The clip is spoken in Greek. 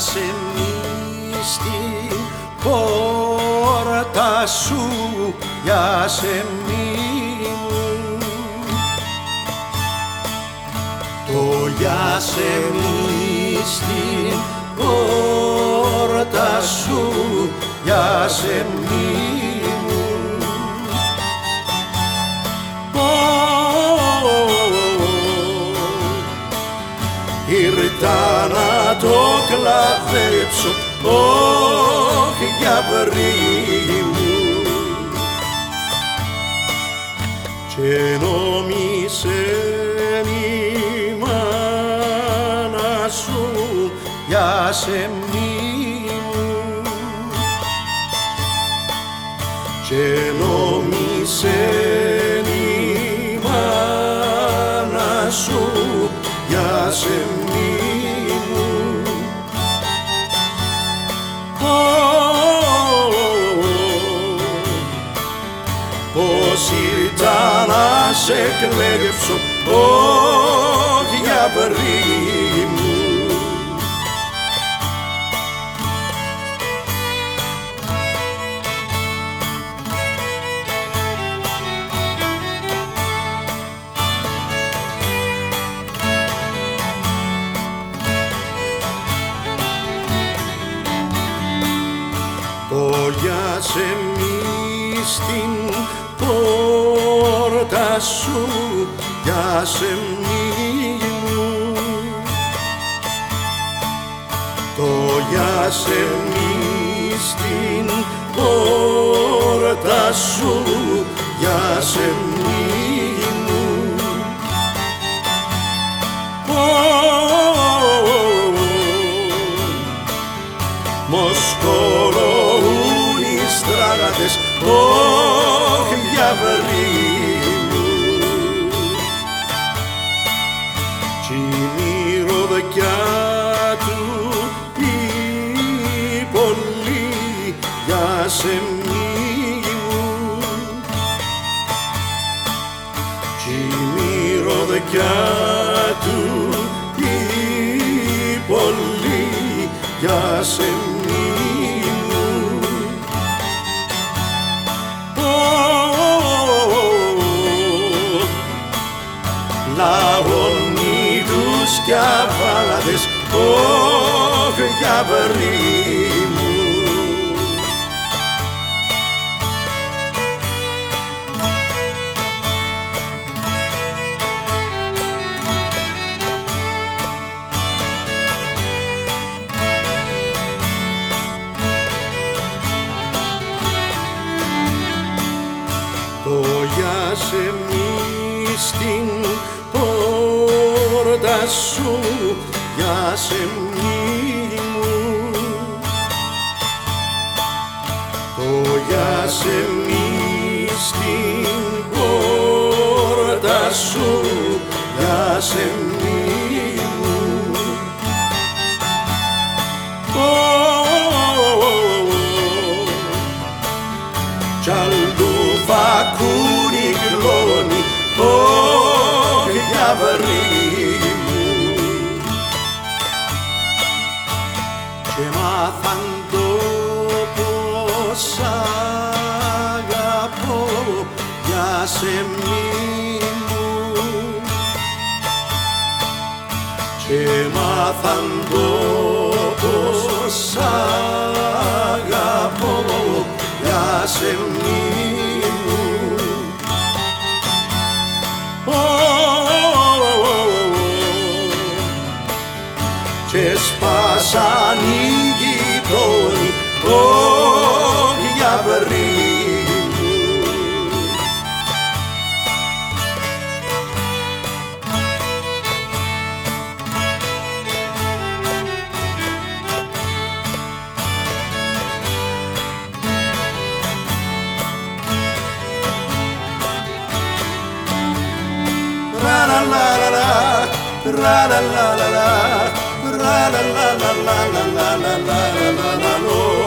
σε στην πόρτα σου για σε το για σε στην πόρτα σου για σε Ήρθα το κλαδέψω, όχι για βρύ μου. Και νόμισε η μάνα σου για σε μου. Και σε κλέψω, όχι για βρύ μου. Το για σε μη στην πόρτα σου για σε μη μου το για σε μη στην πόρτα σου για σε μη μου Μοσκορούν οι στράγατες, όχι για η μυρωδιά του η πολύ για σε μου. Κι η μυρωδιά του η πολύ για σε μου. Λαονίδους κι αβάλαδες, όχι για μου. Το για σε μη στην πόρτα σου για σε μη μου. Το για σε μη στην πόρτα σου για σε μη μου κι αλλού φακούνι κλώνει όχι για σε μου. Και μάθαν το πως αγαπώ για σε μου και σπάσαν οι ra la la la la, ra la la la la la la la la la la.